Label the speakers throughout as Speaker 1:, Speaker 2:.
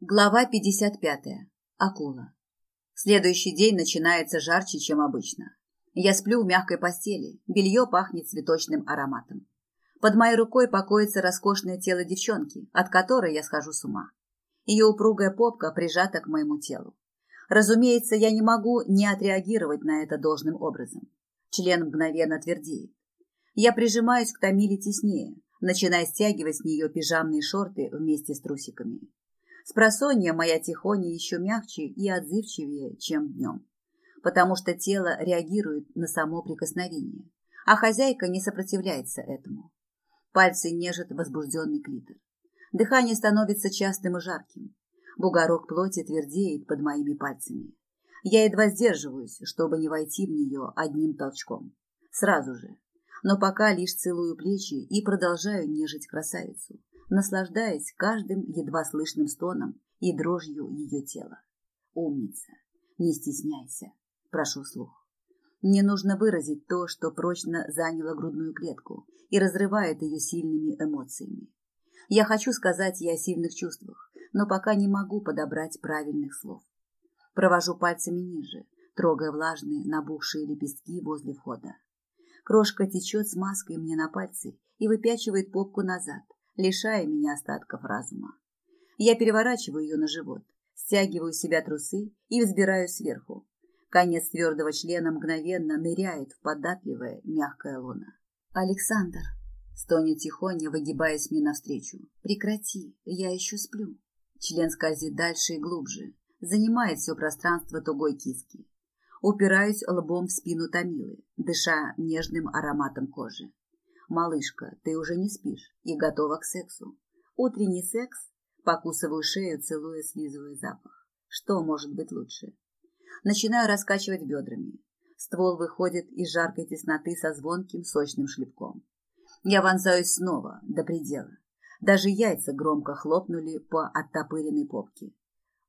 Speaker 1: Глава 55. Акула. Следующий день начинается жарче, чем обычно. Я сплю в мягкой постели, белье пахнет цветочным ароматом. Под моей рукой покоится роскошное тело девчонки, от которой я схожу с ума. Ее упругая попка прижата к моему телу. Разумеется, я не могу не отреагировать на это должным образом. Член мгновенно твердеет. Я прижимаюсь к Тамиле теснее, начиная стягивать с нее пижамные шорты вместе с трусиками. Спросонья моя тихоня еще мягче и отзывчивее, чем днем, потому что тело реагирует на само прикосновение, а хозяйка не сопротивляется этому. Пальцы нежат возбужденный клитор. Дыхание становится частым и жарким. Бугорок плоти твердеет под моими пальцами. Я едва сдерживаюсь, чтобы не войти в нее одним толчком. Сразу же. Но пока лишь целую плечи и продолжаю нежить красавицу, наслаждаясь каждым едва слышным стоном и дрожью ее тела. Умница, не стесняйся, прошу слух. Мне нужно выразить то, что прочно заняло грудную клетку и разрывает ее сильными эмоциями. Я хочу сказать ей о сильных чувствах, но пока не могу подобрать правильных слов. Провожу пальцами ниже, трогая влажные, набухшие лепестки возле входа. Крошка течет с маской мне на пальцы и выпячивает попку назад, лишая меня остатков разума. Я переворачиваю ее на живот, стягиваю с себя трусы и взбираю сверху. Конец твердого члена мгновенно ныряет в податливое, мягкое лоно. «Александр!» — стонет тихоня, выгибаясь мне навстречу. «Прекрати, я еще сплю». Член скользит дальше и глубже, занимает все пространство тугой киски. Упираюсь лбом в спину Томилы, дыша нежным ароматом кожи. «Малышка, ты уже не спишь и готова к сексу. Утренний секс?» Покусываю шею, целуя, слизывая запах. Что может быть лучше? Начинаю раскачивать бедрами. Ствол выходит из жаркой тесноты со звонким сочным шлепком. Я вонзаюсь снова, до предела. Даже яйца громко хлопнули по оттопыренной попке.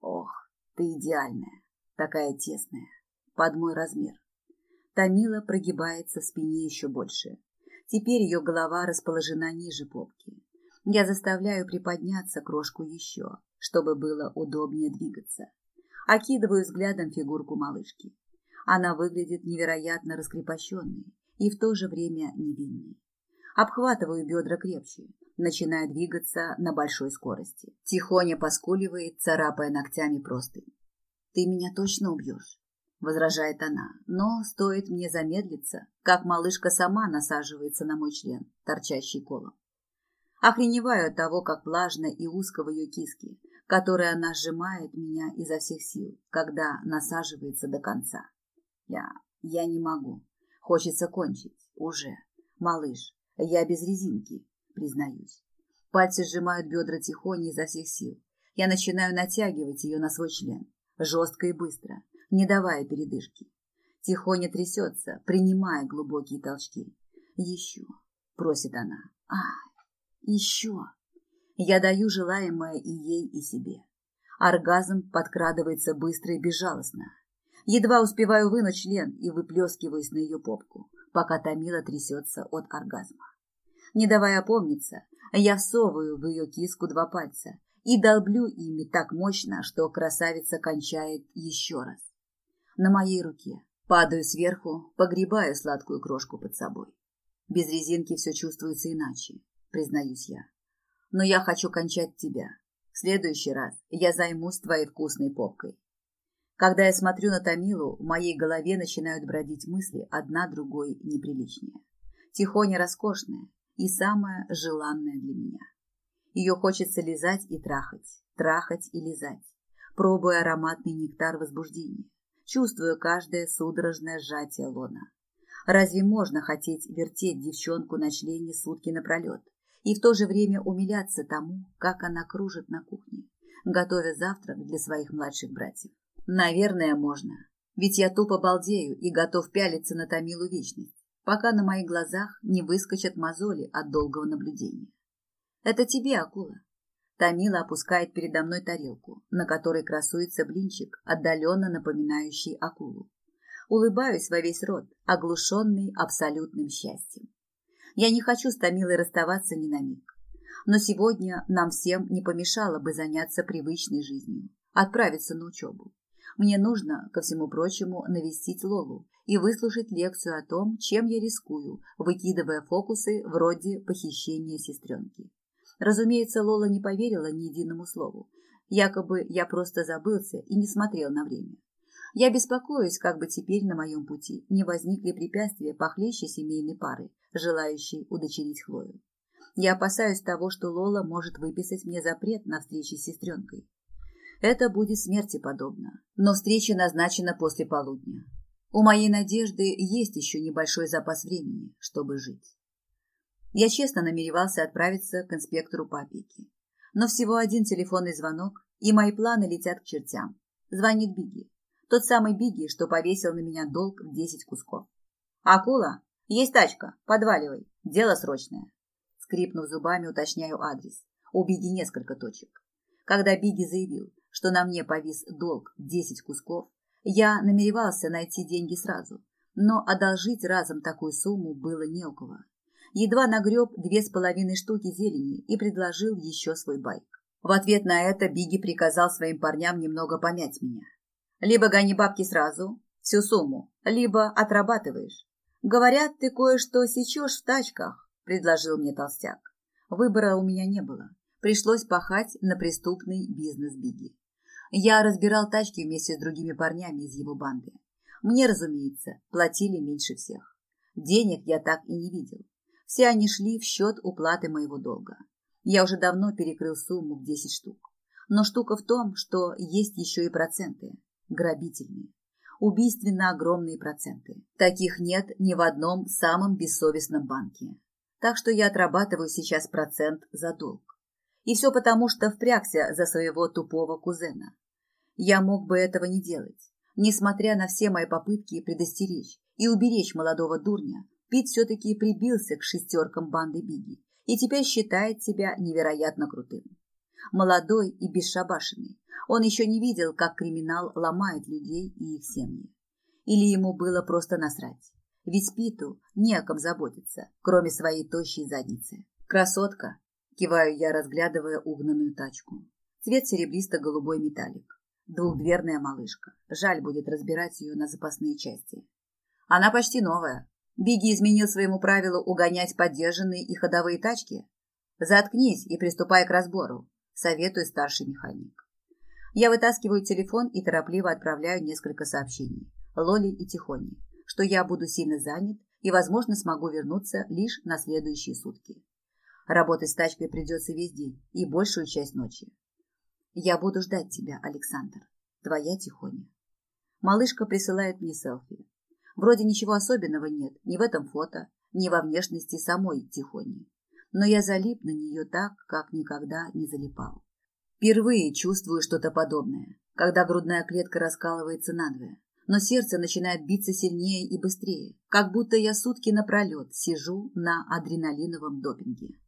Speaker 1: Ох, ты идеальная, такая тесная, под мой размер. Тамила прогибается в спине еще больше. Теперь ее голова расположена ниже попки. Я заставляю приподняться крошку еще, чтобы было удобнее двигаться. Окидываю взглядом фигурку малышки. Она выглядит невероятно раскрепощенной и в то же время невинной. Обхватываю бедра крепче, начинаю двигаться на большой скорости. Тихоня поскуливает, царапая ногтями простынь. «Ты меня точно убьешь?» — возражает она. Но стоит мне замедлиться, как малышка сама насаживается на мой член, торчащий колом. Охреневаю от того, как влажно и узко в ее киске, которой она сжимает меня изо всех сил, когда насаживается до конца. Я... я не могу. Хочется кончить. Уже. Малыш, я без резинки, признаюсь. Пальцы сжимают бедра тихони изо всех сил. Я начинаю натягивать ее на свой член. Жестко и быстро не давая передышки. Тихоня трясется, принимая глубокие толчки. «Еще!» — просит она. «Ай! Еще!» Я даю желаемое и ей, и себе. Оргазм подкрадывается быстро и безжалостно. Едва успеваю вынуть член и выплескиваюсь на ее попку, пока Томила трясется от оргазма. Не давая опомниться, я всовываю в ее киску два пальца и долблю ими так мощно, что красавица кончает еще раз на моей руке. Падаю сверху, погребаю сладкую крошку под собой. Без резинки все чувствуется иначе, признаюсь я. Но я хочу кончать тебя. В следующий раз я займусь твоей вкусной попкой. Когда я смотрю на Томилу, в моей голове начинают бродить мысли одна другой неприличнее. Тихоня роскошная и самая желанная для меня. Ее хочется лизать и трахать, трахать и лизать, пробуя ароматный нектар возбуждения чувствуя каждое судорожное сжатие лона. Разве можно хотеть вертеть девчонку на члене сутки напролет и в то же время умиляться тому, как она кружит на кухне, готовя завтрак для своих младших братьев? Наверное, можно. Ведь я тупо балдею и готов пялиться на Томилу вечность, пока на моих глазах не выскочат мозоли от долгого наблюдения. Это тебе, акула. Тамила опускает передо мной тарелку, на которой красуется блинчик, отдаленно напоминающий акулу. Улыбаюсь во весь рот, оглушенный абсолютным счастьем. Я не хочу с Тамилой расставаться ни на миг. Но сегодня нам всем не помешало бы заняться привычной жизнью, отправиться на учебу. Мне нужно, ко всему прочему, навестить Лолу и выслушать лекцию о том, чем я рискую, выкидывая фокусы вроде похищения сестренки. Разумеется, Лола не поверила ни единому слову. Якобы я просто забылся и не смотрел на время. Я беспокоюсь, как бы теперь на моем пути не возникли препятствия похлеще семейной пары, желающей удочерить Хлою. Я опасаюсь того, что Лола может выписать мне запрет на встречи с сестренкой. Это будет смерти подобно, но встреча назначена после полудня. У моей надежды есть еще небольшой запас времени, чтобы жить. Я честно намеревался отправиться к инспектору опеке. Но всего один телефонный звонок, и мои планы летят к чертям. Звонит Бигги. Тот самый Бигги, что повесил на меня долг в десять кусков. «Акула, есть тачка, подваливай, дело срочное». Скрипнув зубами, уточняю адрес. У Бигги несколько точек. Когда Бигги заявил, что на мне повис долг в десять кусков, я намеревался найти деньги сразу, но одолжить разом такую сумму было не у кого. Едва нагреб две с половиной штуки зелени и предложил еще свой байк. В ответ на это Биги приказал своим парням немного помять меня. Либо гони бабки сразу, всю сумму, либо отрабатываешь. Говорят, ты кое-что сечешь в тачках, предложил мне толстяк. Выбора у меня не было. Пришлось пахать на преступный бизнес Биги. Я разбирал тачки вместе с другими парнями из его банды. Мне, разумеется, платили меньше всех. Денег я так и не видел. Все они шли в счет уплаты моего долга. Я уже давно перекрыл сумму в 10 штук. Но штука в том, что есть еще и проценты. Грабительные. Убийственно огромные проценты. Таких нет ни в одном самом бессовестном банке. Так что я отрабатываю сейчас процент за долг. И все потому, что впрягся за своего тупого кузена. Я мог бы этого не делать. Несмотря на все мои попытки предостеречь и уберечь молодого дурня, Пит все-таки прибился к шестеркам банды Биги и теперь считает себя невероятно крутым. Молодой и бесшабашенный, он еще не видел, как криминал ломает людей и их семьи. Или ему было просто насрать. Ведь Питу не о ком заботиться, кроме своей тощей задницы. Красотка, Киваю я, разглядывая угнанную тачку. Цвет серебристо-голубой металлик. Двухдверная малышка. Жаль будет разбирать ее на запасные части. Она почти новая. Биги изменил своему правилу угонять поддержанные и ходовые тачки. Заткнись и приступай к разбору, советую старший механик. Я вытаскиваю телефон и торопливо отправляю несколько сообщений. Лоли и Тихоне, что я буду сильно занят и, возможно, смогу вернуться лишь на следующие сутки. Работать с тачкой придется весь день и большую часть ночи. Я буду ждать тебя, Александр. Твоя Тихоня. Малышка присылает мне селфи. Вроде ничего особенного нет ни в этом фото, ни во внешности самой Тихони. Но я залип на нее так, как никогда не залипал. Впервые чувствую что-то подобное, когда грудная клетка раскалывается надвое, но сердце начинает биться сильнее и быстрее, как будто я сутки напролет сижу на адреналиновом допинге.